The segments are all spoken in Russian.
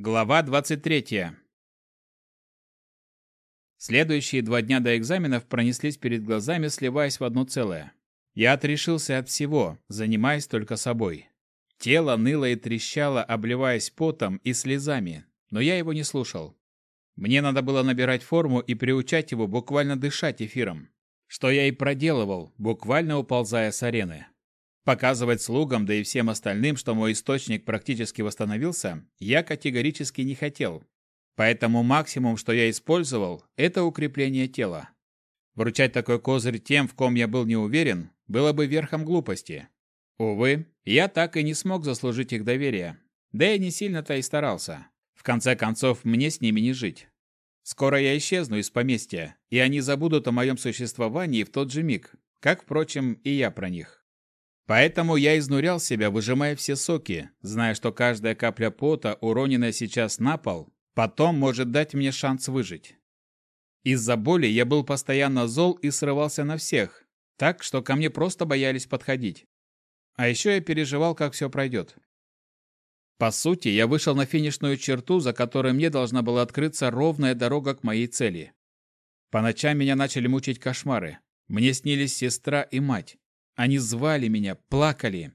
Глава 23. Следующие два дня до экзаменов пронеслись перед глазами, сливаясь в одно целое. Я отрешился от всего, занимаясь только собой. Тело ныло и трещало, обливаясь потом и слезами, но я его не слушал. Мне надо было набирать форму и приучать его буквально дышать эфиром. Что я и проделывал, буквально уползая с арены. Показывать слугам, да и всем остальным, что мой источник практически восстановился, я категорически не хотел. Поэтому максимум, что я использовал, это укрепление тела. Вручать такой козырь тем, в ком я был не уверен, было бы верхом глупости. Увы, я так и не смог заслужить их доверие. Да и не сильно-то и старался. В конце концов, мне с ними не жить. Скоро я исчезну из поместья, и они забудут о моем существовании в тот же миг, как, впрочем, и я про них. Поэтому я изнурял себя, выжимая все соки, зная, что каждая капля пота, уроненная сейчас на пол, потом может дать мне шанс выжить. Из-за боли я был постоянно зол и срывался на всех, так что ко мне просто боялись подходить. А еще я переживал, как все пройдет. По сути, я вышел на финишную черту, за которой мне должна была открыться ровная дорога к моей цели. По ночам меня начали мучить кошмары. Мне снились сестра и мать. Они звали меня, плакали.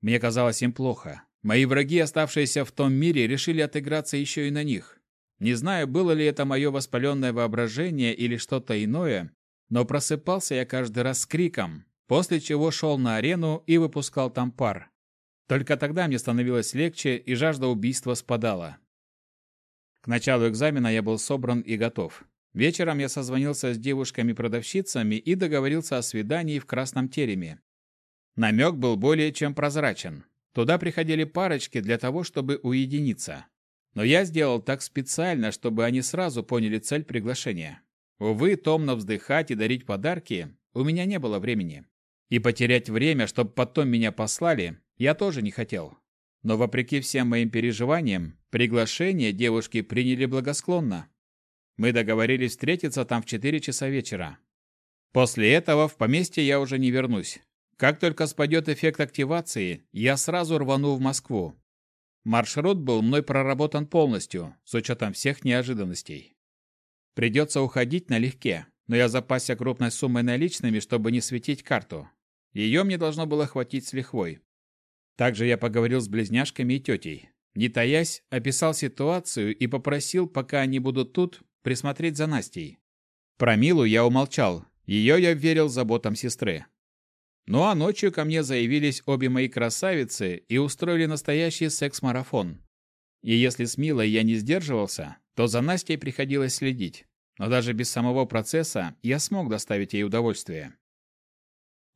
Мне казалось им плохо. Мои враги, оставшиеся в том мире, решили отыграться еще и на них. Не знаю, было ли это мое воспаленное воображение или что-то иное, но просыпался я каждый раз с криком, после чего шел на арену и выпускал там пар. Только тогда мне становилось легче, и жажда убийства спадала. К началу экзамена я был собран и готов. Вечером я созвонился с девушками-продавщицами и договорился о свидании в Красном Тереме. Намек был более чем прозрачен. Туда приходили парочки для того, чтобы уединиться. Но я сделал так специально, чтобы они сразу поняли цель приглашения. Увы, томно вздыхать и дарить подарки у меня не было времени. И потерять время, чтобы потом меня послали, я тоже не хотел. Но вопреки всем моим переживаниям, приглашение девушки приняли благосклонно. Мы договорились встретиться там в 4 часа вечера. После этого в поместье я уже не вернусь. Как только спадет эффект активации, я сразу рвану в Москву. Маршрут был мной проработан полностью, с учетом всех неожиданностей. Придется уходить налегке, но я запасся крупной суммой наличными, чтобы не светить карту. Ее мне должно было хватить с лихвой. Также я поговорил с близняшками и тетей. Не таясь, описал ситуацию и попросил, пока они будут тут, присмотреть за Настей. Про Милу я умолчал, ее я верил заботам сестры. Ну а ночью ко мне заявились обе мои красавицы и устроили настоящий секс-марафон. И если с Милой я не сдерживался, то за Настей приходилось следить. Но даже без самого процесса я смог доставить ей удовольствие.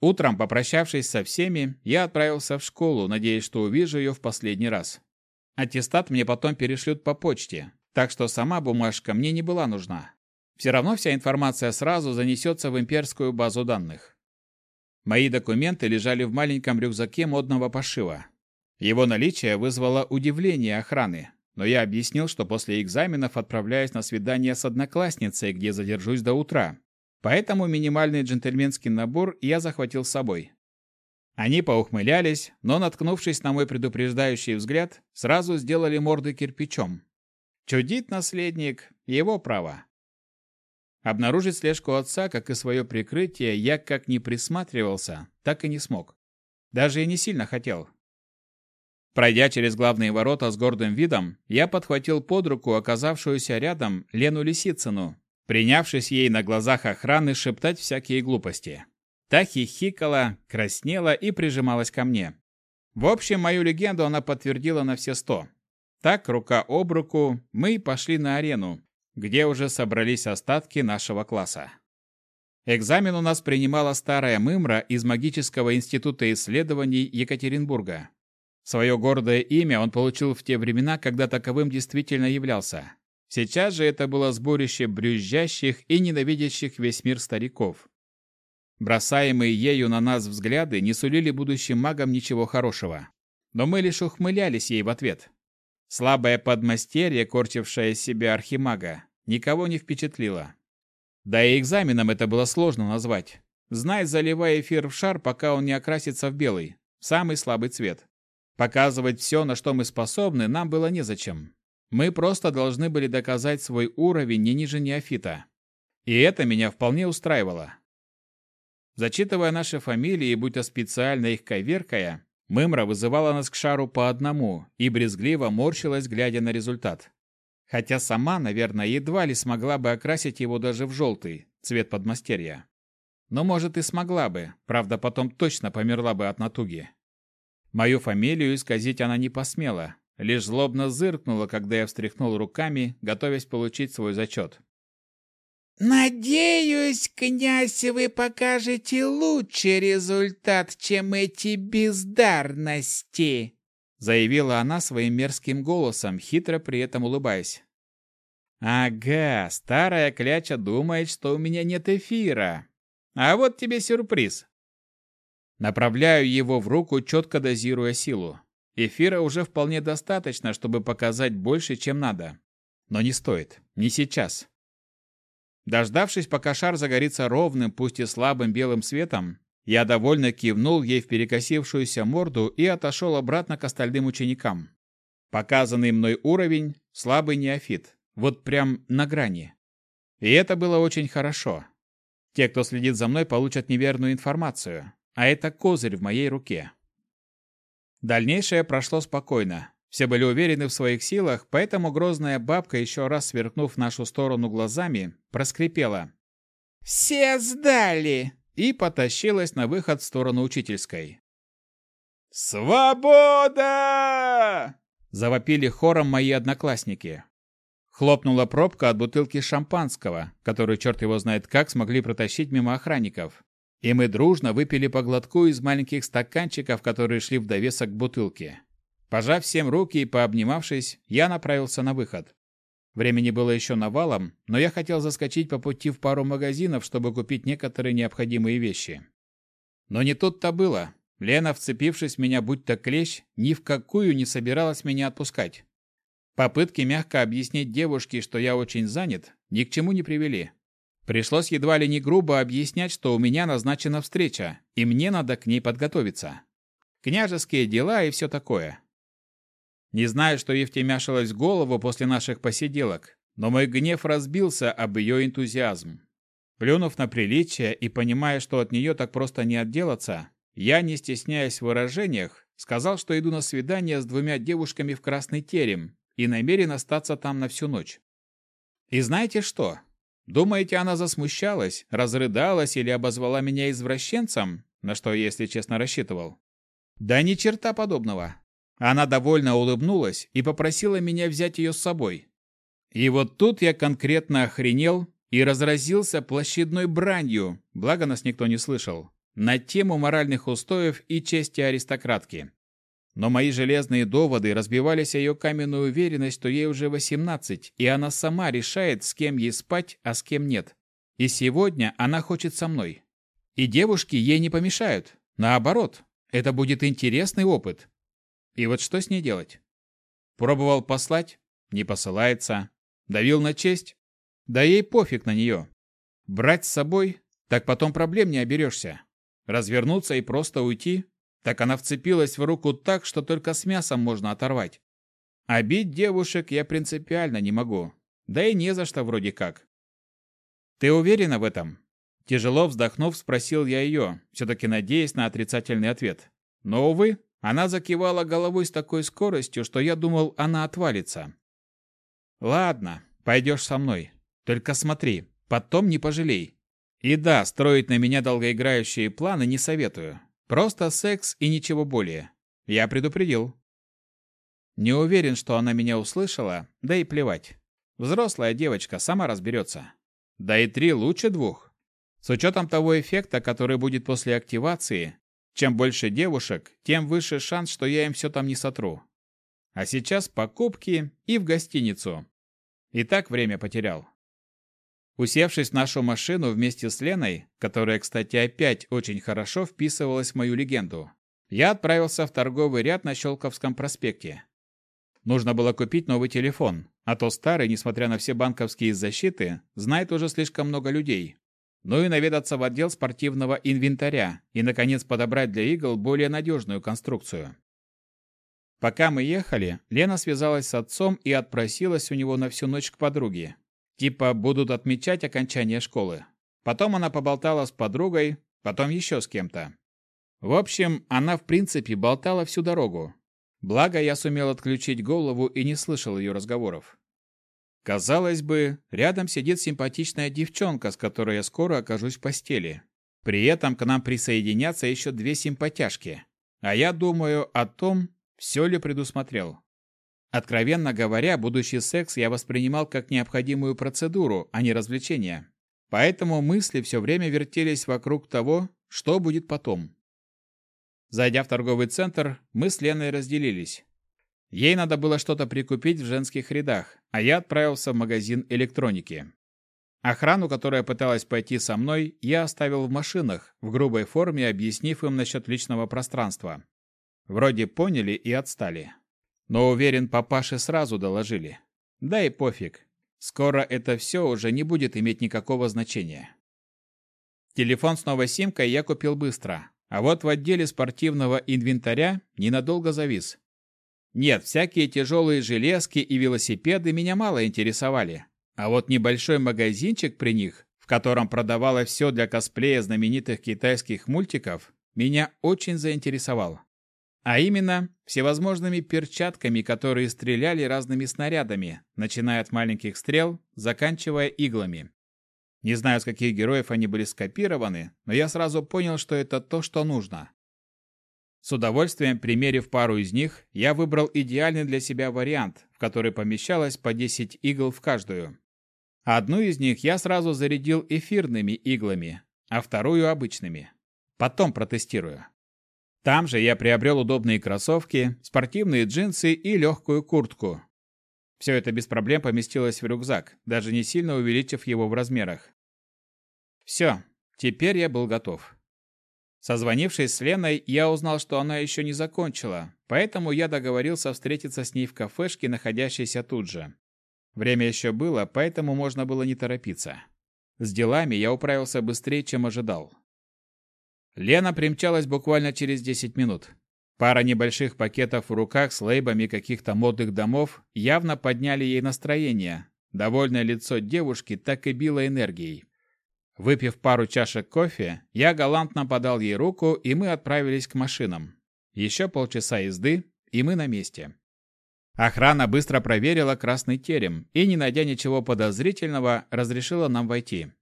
Утром, попрощавшись со всеми, я отправился в школу, надеясь, что увижу ее в последний раз. Аттестат мне потом перешлют по почте, так что сама бумажка мне не была нужна. Все равно вся информация сразу занесется в имперскую базу данных. Мои документы лежали в маленьком рюкзаке модного пошива. Его наличие вызвало удивление охраны, но я объяснил, что после экзаменов отправляюсь на свидание с одноклассницей, где задержусь до утра. Поэтому минимальный джентльменский набор я захватил с собой. Они поухмылялись, но, наткнувшись на мой предупреждающий взгляд, сразу сделали морды кирпичом. Чудит наследник – его право. Обнаружить слежку отца, как и свое прикрытие, я как не присматривался, так и не смог. Даже и не сильно хотел. Пройдя через главные ворота с гордым видом, я подхватил под руку оказавшуюся рядом Лену Лисицыну, принявшись ей на глазах охраны шептать всякие глупости. Та хихикала, краснела и прижималась ко мне. В общем, мою легенду она подтвердила на все сто. Так, рука об руку, мы пошли на арену, где уже собрались остатки нашего класса. Экзамен у нас принимала старая мымра из Магического института исследований Екатеринбурга. Свое гордое имя он получил в те времена, когда таковым действительно являлся. Сейчас же это было сборище брюзжащих и ненавидящих весь мир стариков. Бросаемые ею на нас взгляды не сулили будущим магам ничего хорошего. Но мы лишь ухмылялись ей в ответ. Слабое подмастерье, корчившее себя архимага, никого не впечатлило. Да и экзаменом это было сложно назвать. Знай, заливая эфир в шар, пока он не окрасится в белый, самый слабый цвет. Показывать все, на что мы способны, нам было незачем. Мы просто должны были доказать свой уровень не ниже неофита. И это меня вполне устраивало. Зачитывая наши фамилии будь то специально их коверкая, Мымра вызывала нас к шару по одному и брезгливо морщилась, глядя на результат. Хотя сама, наверное, едва ли смогла бы окрасить его даже в желтый, цвет подмастерья. Но, может, и смогла бы, правда, потом точно померла бы от натуги. Мою фамилию исказить она не посмела, лишь злобно зыркнула, когда я встряхнул руками, готовясь получить свой зачет. «Надеюсь, князь, вы покажете лучший результат, чем эти бездарности», заявила она своим мерзким голосом, хитро при этом улыбаясь. «Ага, старая кляча думает, что у меня нет эфира. А вот тебе сюрприз». Направляю его в руку, четко дозируя силу. Эфира уже вполне достаточно, чтобы показать больше, чем надо. Но не стоит. Не сейчас. Дождавшись, пока шар загорится ровным, пусть и слабым белым светом, я довольно кивнул ей в перекосившуюся морду и отошел обратно к остальным ученикам. Показанный мной уровень – слабый неофит, вот прям на грани. И это было очень хорошо. Те, кто следит за мной, получат неверную информацию, а это козырь в моей руке. Дальнейшее прошло спокойно. Все были уверены в своих силах, поэтому грозная бабка, еще раз сверкнув в нашу сторону глазами, проскрипела. «Все сдали!» и потащилась на выход в сторону учительской. «Свобода!» – завопили хором мои одноклассники. Хлопнула пробка от бутылки шампанского, которую черт его знает как смогли протащить мимо охранников. И мы дружно выпили по глотку из маленьких стаканчиков, которые шли в довесок к бутылке. Пожав всем руки и пообнимавшись, я направился на выход. Времени было еще навалом, но я хотел заскочить по пути в пару магазинов, чтобы купить некоторые необходимые вещи. Но не тут-то было. Лена, вцепившись в меня будто клещ, ни в какую не собиралась меня отпускать. Попытки мягко объяснить девушке, что я очень занят, ни к чему не привели. Пришлось едва ли не грубо объяснять, что у меня назначена встреча, и мне надо к ней подготовиться. Княжеские дела и все такое. Не знаю, что ей втемяшилось в голову после наших посиделок, но мой гнев разбился об ее энтузиазм. Плюнув на приличие и понимая, что от нее так просто не отделаться, я, не стесняясь в выражениях, сказал, что иду на свидание с двумя девушками в Красный Терем и намерен остаться там на всю ночь. И знаете что? Думаете, она засмущалась, разрыдалась или обозвала меня извращенцем, на что я, если честно, рассчитывал? Да ни черта подобного. Она довольно улыбнулась и попросила меня взять ее с собой. И вот тут я конкретно охренел и разразился площадной бранью, благо нас никто не слышал, на тему моральных устоев и чести аристократки. Но мои железные доводы разбивались о ее каменную уверенность, что ей уже 18, и она сама решает, с кем ей спать, а с кем нет. И сегодня она хочет со мной. И девушки ей не помешают. Наоборот, это будет интересный опыт. И вот что с ней делать? Пробовал послать? Не посылается. Давил на честь? Да ей пофиг на нее. Брать с собой? Так потом проблем не оберешься. Развернуться и просто уйти? Так она вцепилась в руку так, что только с мясом можно оторвать. А девушек я принципиально не могу. Да и не за что вроде как. Ты уверена в этом? Тяжело вздохнув, спросил я ее, все-таки надеясь на отрицательный ответ. Но, увы, она закивала головой с такой скоростью, что я думал, она отвалится. «Ладно, пойдешь со мной. Только смотри, потом не пожалей. И да, строить на меня долгоиграющие планы не советую. Просто секс и ничего более. Я предупредил». Не уверен, что она меня услышала, да и плевать. Взрослая девочка сама разберется. Да и три лучше двух. С учетом того эффекта, который будет после активации, чем больше девушек, тем выше шанс, что я им все там не сотру. А сейчас покупки и в гостиницу. И так время потерял. Усевшись в нашу машину вместе с Леной, которая, кстати, опять очень хорошо вписывалась в мою легенду, я отправился в торговый ряд на Щелковском проспекте. Нужно было купить новый телефон, а то старый, несмотря на все банковские защиты, знает уже слишком много людей, ну и наведаться в отдел спортивного инвентаря и, наконец, подобрать для игл более надежную конструкцию. Пока мы ехали, Лена связалась с отцом и отпросилась у него на всю ночь к подруге. Типа будут отмечать окончание школы. Потом она поболтала с подругой, потом еще с кем-то. В общем, она в принципе болтала всю дорогу. Благо, я сумел отключить голову и не слышал ее разговоров. Казалось бы, рядом сидит симпатичная девчонка, с которой я скоро окажусь в постели. При этом к нам присоединятся еще две симпатяшки. А я думаю о том, все ли предусмотрел. Откровенно говоря, будущий секс я воспринимал как необходимую процедуру, а не развлечение. Поэтому мысли все время вертелись вокруг того, что будет потом. Зайдя в торговый центр, мы с Леной разделились. Ей надо было что-то прикупить в женских рядах, а я отправился в магазин электроники. Охрану, которая пыталась пойти со мной, я оставил в машинах, в грубой форме объяснив им насчет личного пространства. Вроде поняли и отстали. Но уверен, папаше сразу доложили. Да и пофиг. Скоро это все уже не будет иметь никакого значения. Телефон с новой симкой я купил быстро, а вот в отделе спортивного инвентаря ненадолго завис. Нет, всякие тяжелые железки и велосипеды меня мало интересовали. А вот небольшой магазинчик при них, в котором продавалось все для косплея знаменитых китайских мультиков, меня очень заинтересовал. А именно, всевозможными перчатками, которые стреляли разными снарядами, начиная от маленьких стрел, заканчивая иглами. Не знаю, с каких героев они были скопированы, но я сразу понял, что это то, что нужно. С удовольствием, примерив пару из них, я выбрал идеальный для себя вариант, в который помещалось по 10 игл в каждую. Одну из них я сразу зарядил эфирными иглами, а вторую обычными. Потом протестирую. Там же я приобрел удобные кроссовки, спортивные джинсы и легкую куртку. Все это без проблем поместилось в рюкзак, даже не сильно увеличив его в размерах. Все, теперь я был готов. Созвонившись с Леной, я узнал, что она еще не закончила, поэтому я договорился встретиться с ней в кафешке, находящейся тут же. Время еще было, поэтому можно было не торопиться. С делами я управился быстрее, чем ожидал. Лена примчалась буквально через 10 минут. Пара небольших пакетов в руках с лейбами каких-то модных домов явно подняли ей настроение. Довольное лицо девушки так и било энергией. Выпив пару чашек кофе, я галантно подал ей руку, и мы отправились к машинам. Еще полчаса езды, и мы на месте. Охрана быстро проверила красный терем и, не найдя ничего подозрительного, разрешила нам войти.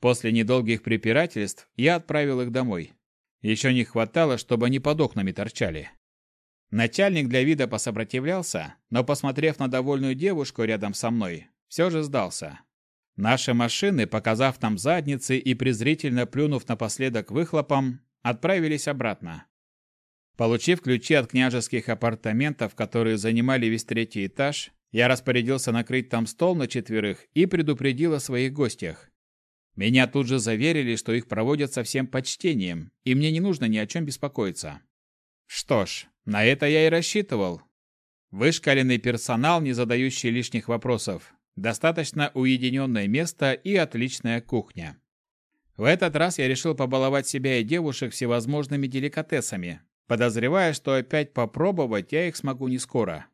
После недолгих препирательств я отправил их домой. Еще не хватало, чтобы они под окнами торчали. Начальник для вида посопротивлялся, но, посмотрев на довольную девушку рядом со мной, все же сдался. Наши машины, показав нам задницы и презрительно плюнув напоследок выхлопом, отправились обратно. Получив ключи от княжеских апартаментов, которые занимали весь третий этаж, я распорядился накрыть там стол на четверых и предупредил о своих гостях. Меня тут же заверили, что их проводят со всем почтением, и мне не нужно ни о чем беспокоиться. Что ж, на это я и рассчитывал. Вышкаленный персонал, не задающий лишних вопросов, достаточно уединенное место и отличная кухня. В этот раз я решил побаловать себя и девушек всевозможными деликатесами, подозревая, что опять попробовать я их смогу не скоро.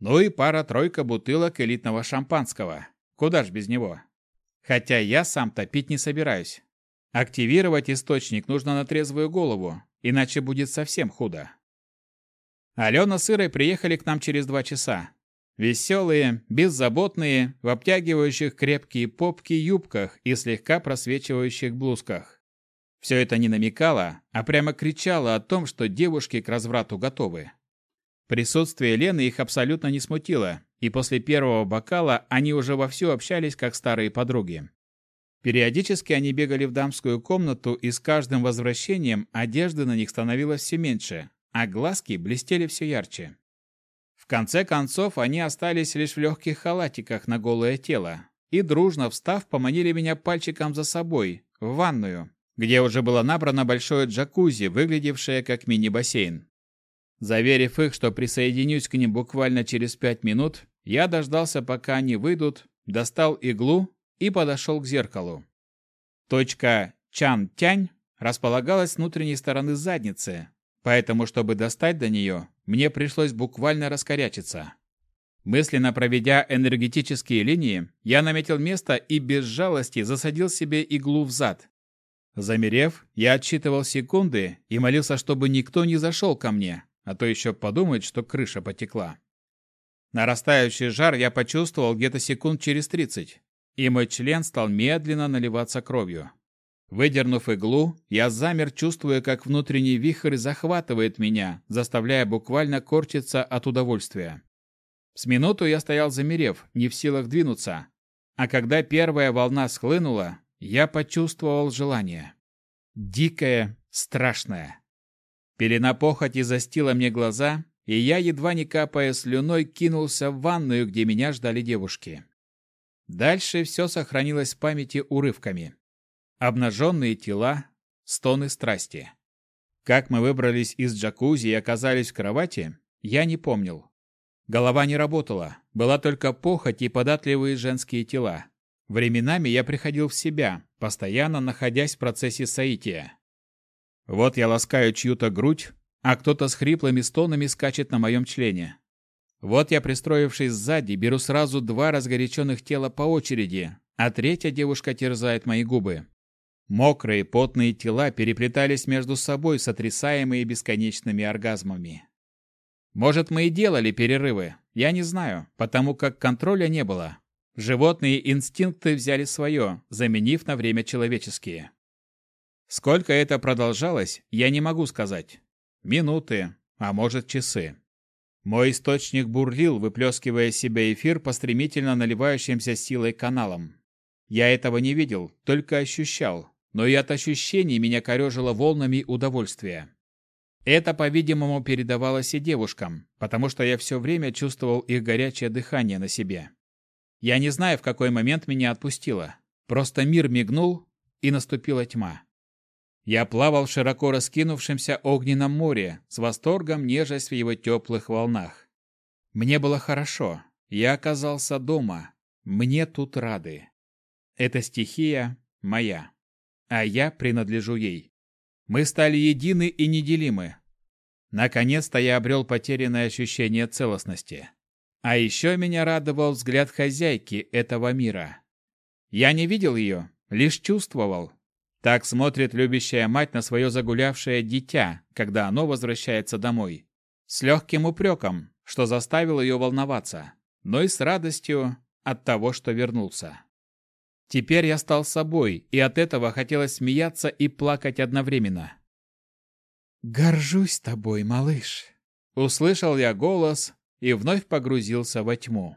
Ну и пара-тройка бутылок элитного шампанского. Куда ж без него? Хотя я сам топить не собираюсь. Активировать источник нужно на трезвую голову, иначе будет совсем худо. Алена с Ирой приехали к нам через два часа. Веселые, беззаботные, в обтягивающих крепкие попки юбках и слегка просвечивающих блузках. Все это не намекало, а прямо кричало о том, что девушки к разврату готовы. Присутствие Лены их абсолютно не смутило, и после первого бокала они уже вовсю общались как старые подруги. Периодически они бегали в дамскую комнату, и с каждым возвращением одежды на них становилось все меньше, а глазки блестели все ярче. В конце концов, они остались лишь в легких халатиках на голое тело и, дружно встав, поманили меня пальчиком за собой, в ванную, где уже было набрано большое джакузи, выглядевшее как мини-бассейн. Заверив их, что присоединюсь к ним буквально через пять минут, я дождался, пока они выйдут, достал иглу и подошел к зеркалу. Точка Чан-Тянь располагалась с внутренней стороны задницы, поэтому, чтобы достать до нее, мне пришлось буквально раскорячиться. Мысленно проведя энергетические линии, я наметил место и без жалости засадил себе иглу в зад. Замерев, я отсчитывал секунды и молился, чтобы никто не зашел ко мне, а то еще подумает, что крыша потекла. Нарастающий жар я почувствовал где-то секунд через тридцать, и мой член стал медленно наливаться кровью. Выдернув иглу, я замер, чувствуя, как внутренний вихрь захватывает меня, заставляя буквально корчиться от удовольствия. С минуту я стоял замерев, не в силах двинуться. А когда первая волна схлынула, я почувствовал желание. Дикое, страшное. Пелена похоти застила мне глаза, и я, едва не капая слюной, кинулся в ванную, где меня ждали девушки. Дальше все сохранилось в памяти урывками. Обнаженные тела, стоны страсти. Как мы выбрались из джакузи и оказались в кровати, я не помнил. Голова не работала, была только похоть и податливые женские тела. Временами я приходил в себя, постоянно находясь в процессе соития. Вот я ласкаю чью-то грудь, а кто-то с хриплыми стонами скачет на моем члене. Вот я, пристроившись сзади, беру сразу два разгоряченных тела по очереди, а третья девушка терзает мои губы. Мокрые, потные тела переплетались между собой, сотрясаемые бесконечными оргазмами. Может, мы и делали перерывы, я не знаю, потому как контроля не было. Животные инстинкты взяли свое, заменив на время человеческие. Сколько это продолжалось, я не могу сказать. Минуты, а может часы. Мой источник бурлил, выплескивая из себя эфир по стремительно наливающимся силой каналам. Я этого не видел, только ощущал, но и от ощущений меня корежило волнами удовольствия. Это, по-видимому, передавалось и девушкам, потому что я все время чувствовал их горячее дыхание на себе. Я не знаю, в какой момент меня отпустило. Просто мир мигнул, и наступила тьма. Я плавал в широко раскинувшемся огненном море, с восторгом нежесть в его теплых волнах. Мне было хорошо. Я оказался дома. Мне тут рады. Эта стихия моя, а я принадлежу ей. Мы стали едины и неделимы. Наконец-то я обрел потерянное ощущение целостности. А еще меня радовал взгляд хозяйки этого мира. Я не видел ее, лишь чувствовал. Так смотрит любящая мать на свое загулявшее дитя, когда оно возвращается домой. С легким упреком, что заставил ее волноваться, но и с радостью от того, что вернулся. Теперь я стал собой, и от этого хотелось смеяться и плакать одновременно. «Горжусь тобой, малыш!» Услышал я голос и вновь погрузился во тьму.